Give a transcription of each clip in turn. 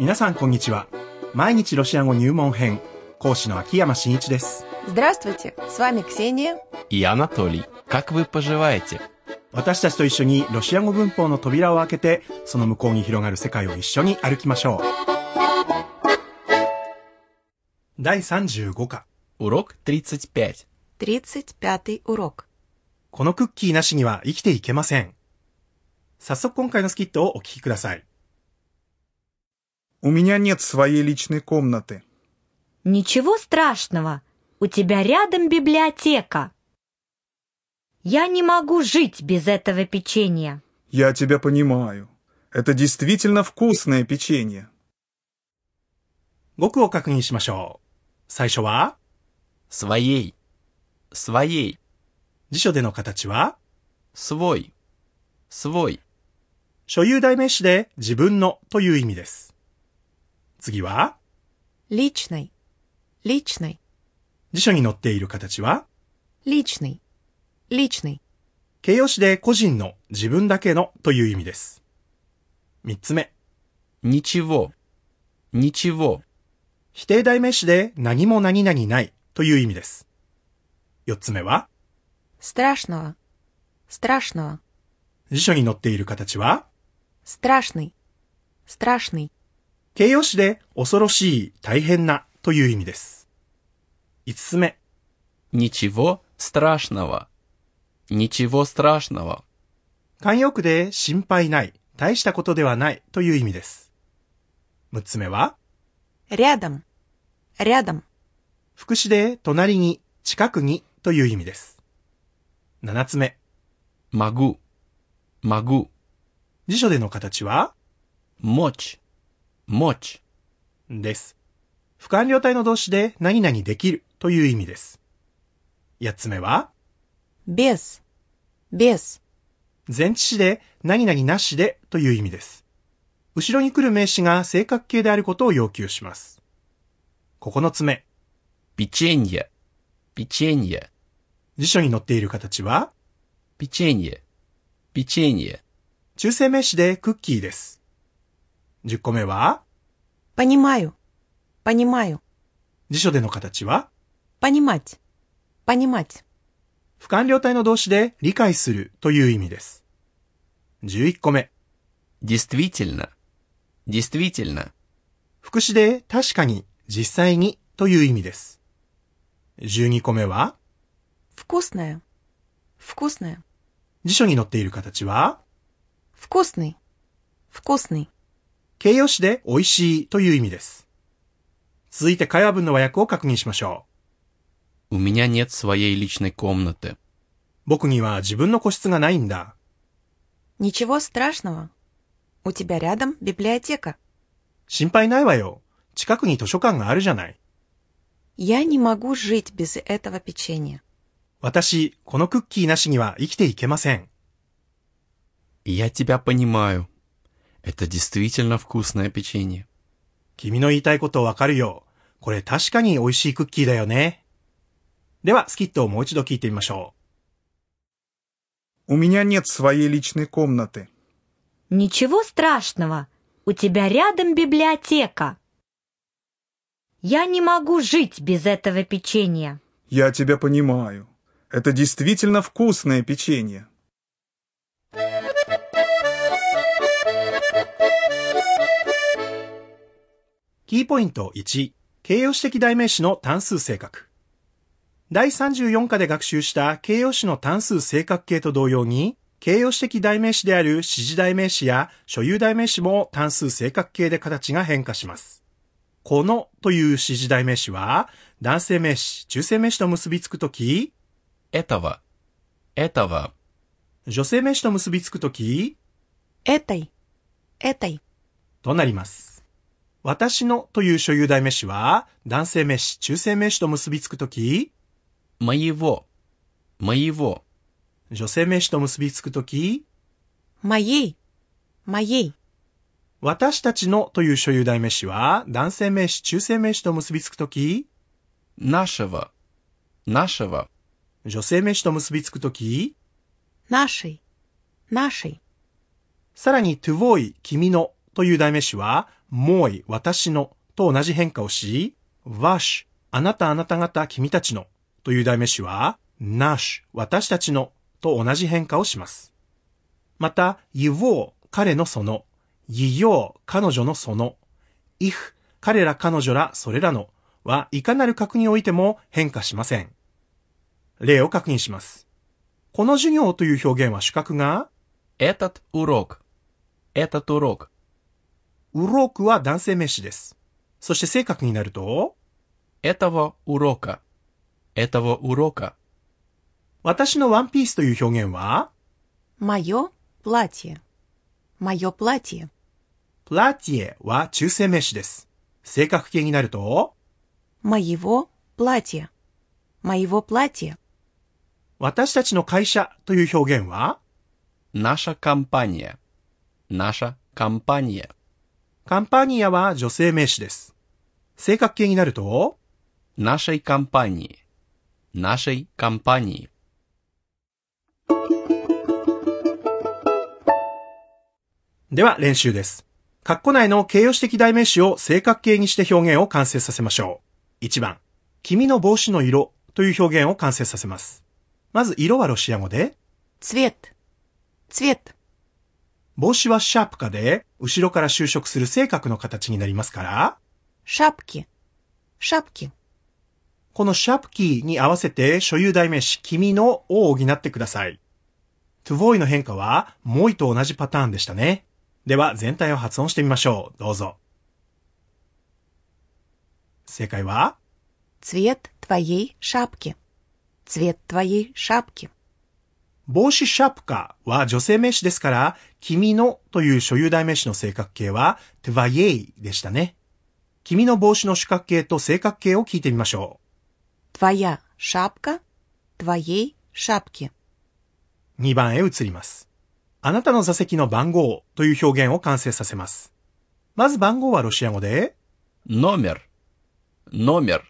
皆さんこんにちは。毎日ロシア語入門編、講師の秋山真一です。 Здравствуйте, с вами Ксения. И Анатолий. Как вы поживаете? 私たちと一緒にロシア語文法の扉を開けて、その向こうに広がる世界を一緒に歩きましょう。第35課。 Урок 35. 35 урок. このクッキーなしには生きていけません。早速今回のスキットをお聞きください。 У меня нет своей личной комнаты. Ничего страшного. У тебя рядом библиотека. Я не могу жить без этого печенья. Я тебя понимаю. Это действительно вкусное печенье. 語句を確認しましょう。最初は、 Своей. Своей. 辞書での形は、 Свой. Свой. 所有代名詞で自分のという意味です。 次は、 Личный. Личный. 辞書に載っている形は、 Личный. Личный. 形容詞で個人の自分だけのという意味です。三つ目、 Ничего. Ничего. 否定代名詞で何も何々ないという意味です。四つ目は、 Страшного. Страшного. 辞書に載っている形は、 Страшный. Страшный. 形容詞で恐ろしい、大変なという意味です。五つ目、 Ничего страшного. Ничего страшного. 慣用句で心配ない、大したことではないという意味です。六つ目は、 Рядом. Рядом. 副詞で隣に、近くにという意味です。七つ目、 Могу. Могу. 辞書での形は、 Мочь. Мочь. です。不完了体の動詞で何々できるという意味です。八つ目は、 Без. Без. 前置詞で何々なしでという意味です。後ろに来る名詞が正確形であることを要求します。九つ目、 Печенье. Печенье. 辞書に載っている形は、 Печенье. Печенье. 中性名詞でクッキーです。 十個目は、 Понимаю. Понимаю. 辞書での形は、 Понимать. Понимать. 不完了体の動詞で理解するという意味です。十一個目、 Действительно. Действительно. 副詞で確かに、実際にという意味です。十二個目は、 Вкусное. Вкусное. 辞書に載っている形は、 Вкусный. Вкусный. 形容詞で美味しいという意味です。続いて会話文の和訳を確認しましょ У меня нет своей личной комнаты. う。僕には自分の個室がないんだ。 Ничего страшного. У тебя рядом библиотека. 心配ないわよ。近くに図書館があるじゃない。 Я не могу жить без этого печенья. 私、このクッキーなしには生きていけません。 Я тебя понимаю. Это действительно вкусное печенье. 君の言いたいことわかるよ。これ確かに美味しいクッキーだよね。では、スキットをもう一度聞いてみましょ У меня нет своей личной комнаты. Ничего страшного. У тебя рядом библиотека. Я не могу жить без этого печенья. Я тебя понимаю. Это действительно вкусное печенье. キーポイント1、形容詞的代名詞の単数性格。第34課で学習した形容詞の単数性格形と同様に、形容詞的代名詞である指示代名詞や所有代名詞も単数性格形で形が変化します。このという指示代名詞は、男性名詞、中性名詞と結びつくとき、えたは、えたは、女性名詞と結びつくとき、えたい、えたい、となります。私のという所有代名詞は、男性名詞、中性名詞と結びつくとき、 Моего. Моего. 女性名詞と結びつくとき、 Моей. Моей. 私たちのという所有代名詞は、男性名詞、中性名詞と結びつくとき、 Нашего. Нашего. 女性名詞と結びつくとき、 Нашей. Нашей. さらに to boy 君のという代名詞は、 もい、私のと同じ変化をし、wash、あなたあなた方君たちのという代名詞は、nash、私たちのと同じ変化をします。また、его、彼のその、ее、彼女のその、if、彼ら彼女らそれらのはいかなる角においても変化しません。例を確認します。この授業という表現は主格が、 Этот урок. Этот урок. ウロークは男性名詞です。そして正確になると、 Этого урока. Этого урока. 私のワンピースという表現は、 Мое платье. Мое платье. プラティエは中性名詞です。正確形になると、 Моего платья. Моего платья. 私たちの会社という表現は、 Наша компания. Наша компания. カンパニアは女性名詞です。正確形になると、 Нашей компании. Нашей компании. では練習です。括弧内の形容詞的代名詞を正確形にして表現を完成させましょう。1番、君の帽子の色という表現を完成させます。まず色はロシア語で、 Цвет. Цвет. 帽子はシャープカで、後ろから修飾する正確の形になりますから、 Шапки. Шапки. このシャープキーに合わせて所有代名詞君のを補ってください。to voy の変化は、もいと同じパターンでしたね。では全体を発音してみましょう。どうぞ。正解は、 Цвет твоей шапки. Цвет твоей шапки. 帽子シャープカは女性名詞ですから、君のという所有代名詞の正確形は、твоей でしたね。君の帽子の主格形と正確形を聞いてみましょ Твоя шапка. Твоей шапки. う。2番へ移ります。あなたの座席の番号という表現を完成させます。まず番号はロシア語で、 Номер. Номер.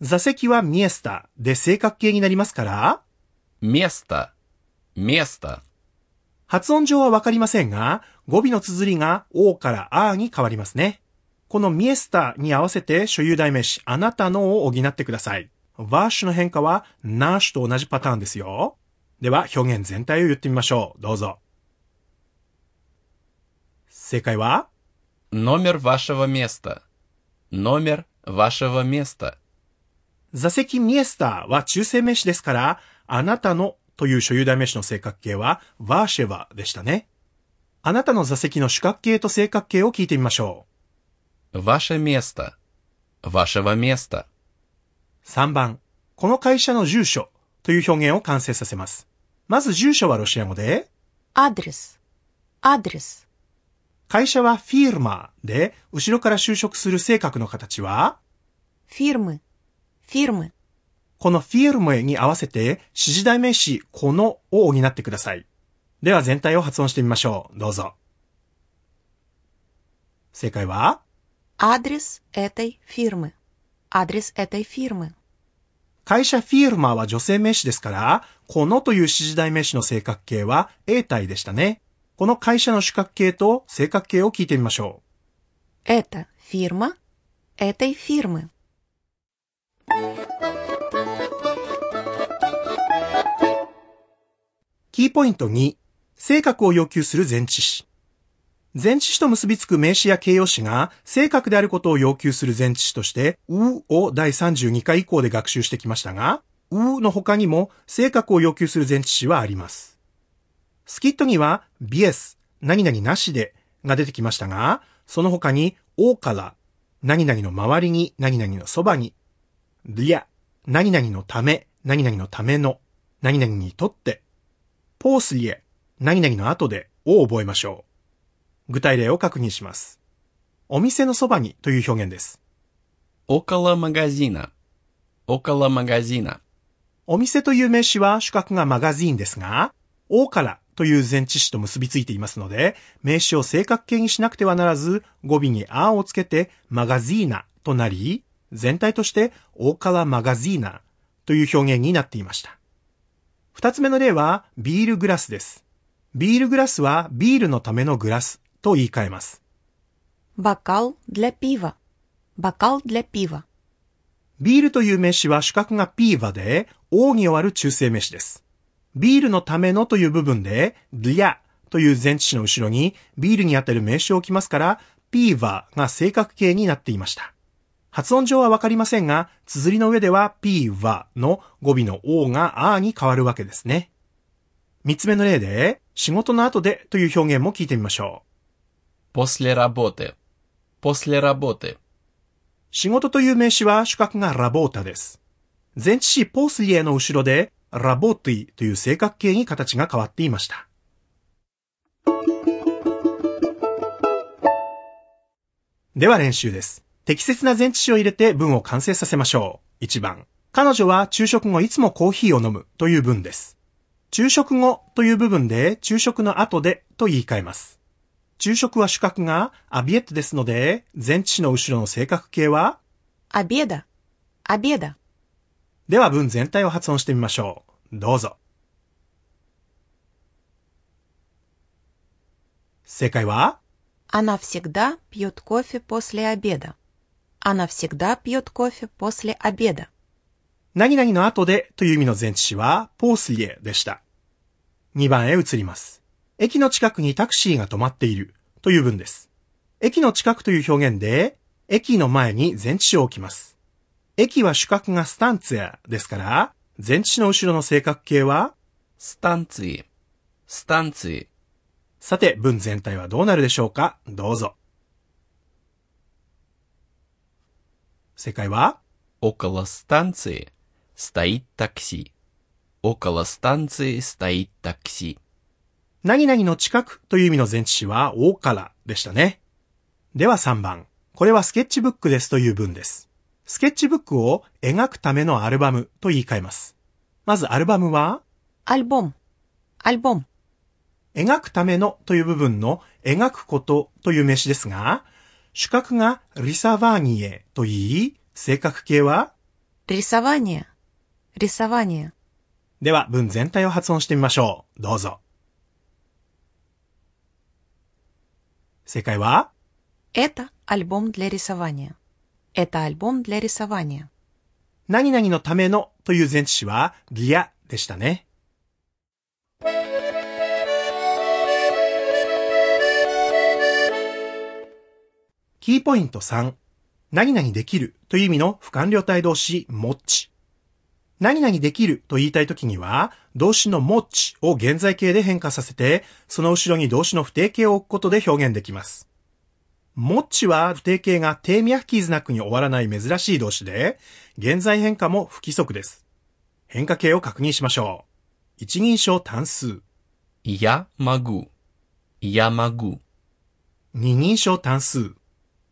座席はミエスタで正確形になりますから、 Место. Место. 発音上はわかりませんが、語尾の綴りが O から R に変わりますね。このミエスタに合わせて所有代名詞あなたのを補ってください。ワーシュの変化はナーシュと同じパターンですよ。では表現全体を言ってみましょう。どうぞ。正解は Номер вашего места. Номер вашего места. 座席ミエスタは中性名詞ですから、あなたの という所有代名詞の正確形はワーシェバでしたね。あなたの座席の主格形と正確形を聞いてみましょう。 Ваше место. Вашего места. 3番、この会社の住所という表現を完成させます。まず住所はロシア語で、 Адрес. Адрес. 会社はフィーマーで、後ろから修飾する正確の形は、 Фирмы. Фирмы. このフィルムに合わせて、指示代名詞、このを補ってください。では全体を発音してみましょう。どうぞ。正解は？Адрес этой фирмы. Адрес этой 会社фирма は女性名詞ですから、このという指示代名詞の正確形は A 体でしたね。この会社の主格形と生格形を聞いてみましょう。это фирма этой фирмы。キーポイント2、性格を要求する前置詞。前置詞と結びつく名詞や形容詞が性格であることを要求する前置詞として、うを第32回以降で学習してきましたが、うの他にも性格を要求する前置詞はあります。スキットには、ビエス、何々なしでが出てきましたが、その他に、おから、何々の周りに、何々のそばに、リア、何々のため、何々のための、何々にとって、ポースリエ、何々の後でを覚えましょう。具体例を確認します。お店のそばにという表現です。 Около магазина. Около магазина. お店という名詞は主格がマガジーンですが、おからという前置詞と結びついていますので、名詞を正確形にしなくてはならず、語尾にあをつけてマガジーナとなり、全体としてオーカラマガジーナという表現になっていました。 二つ目の例は、ビールグラスです。ビールグラスはビールのためのグラスと言い換えます。 Бокал для пива. Бокал для пива. ビールという名詞は主格がピーバで、王に終わる中性名詞です。ビールのためのという部分で、リャという前置詞の後ろにビールにあたる名詞を置きますから、ピーバーが正確形になっていました。 発音上はわかりませんが、綴りの上ではピーバーの語尾の O が R に変わるわけですね。三つ目の例で、仕事の後でという表現も聞いてみましょう。 После работы. После работы. 仕事という名詞は主格がラボータです。前置詞ポースリエの後ろでラボーティという正確形に形が変わっていました。では練習です。 適切な前置詞を入れて文を完成させましょう。1番。彼女は昼食後いつもコーヒーを飲むという文です。昼食後という部分で昼食の後でと言い換えます。昼食は主格がアビエットですので、前置詞の後ろの正確形は Обеда. Обеда. では文全体を発音してみましょう。どうぞ。正解は Она всегда пьет кофе после обеда. Она всегда пьет кофе после обеда. 何々の後でという意味の前置詞はポースリエでした。2番へ移ります。駅の近くにタクシーが止まっているという文です。駅の近くという表現で、駅の前に前置詞を置きます。駅は主格がスタンツェアですから、前置詞の後ろの正確形は Станции. Станции. さて、文全体はどうなるでしょうかどうぞ。 正解は Около станции стоит такси. Около станции стоит такси. 何々の近くという意味の前置詞は、大からでしたね。では3番。これはスケッチブックですという文です。スケッチブックを描くためのアルバムと言い換えます。まずアルバムは、 Альбом. Альбом. 描くためのという部分の描くことという名詞ですが、 主格がリサバーニエと言い、正確形は、 Рисование. Рисование. では文全体を発音してみましょう。どうぞ。正解は、 Это альбом для рисования. Это альбом для рисования. 何々のためのという前置詞は、リアでしたね。 キーポイント3、何々できるという意味の不完了体動詞もっち。何々できると言いたいときには、動詞のもっちを現在形で変化させて、その後ろに動詞の不定形を置くことで表現できます。もっちは不定形が定ミヤキーズナックに終わらない珍しい動詞で、現在変化も不規則です。変化形を確認しましょう。一人称単数。いや、まぐ。いや、まぐ。二人称単数。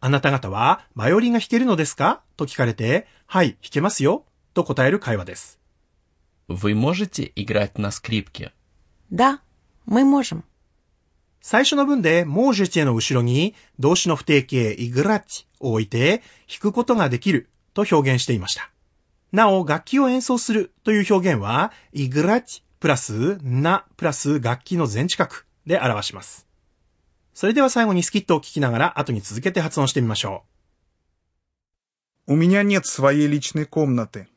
あなた方はバイオリンが弾けるのですかと聞かれて、はい、弾けますよ。と答える会話です。 Вы можете играть на скрипке? Да, мы можем. 最初の文で、もうジェチェの後ろに動詞の不定形、イグラッチを置いて、弾くことができると表現していました。なお、楽器を演奏するという表現は、イグラッチプラス、なプラス楽器の全近くで表します。 それでは最後にスキットを聞きながら後に続けて発音してみましょう。 У меня нет своей личной комнаты.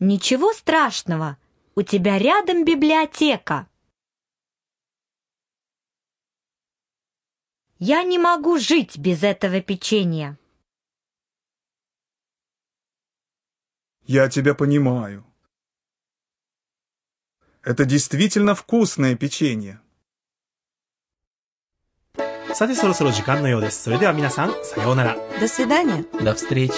Ничего страшного. У тебя рядом библиотека. Я не могу жить без этого печенья. Я тебя понимаю. Это действительно вкусное печенье. さてそろそろ時間のようです。それでは皆さん、さようなら。 До свидания. До встречи.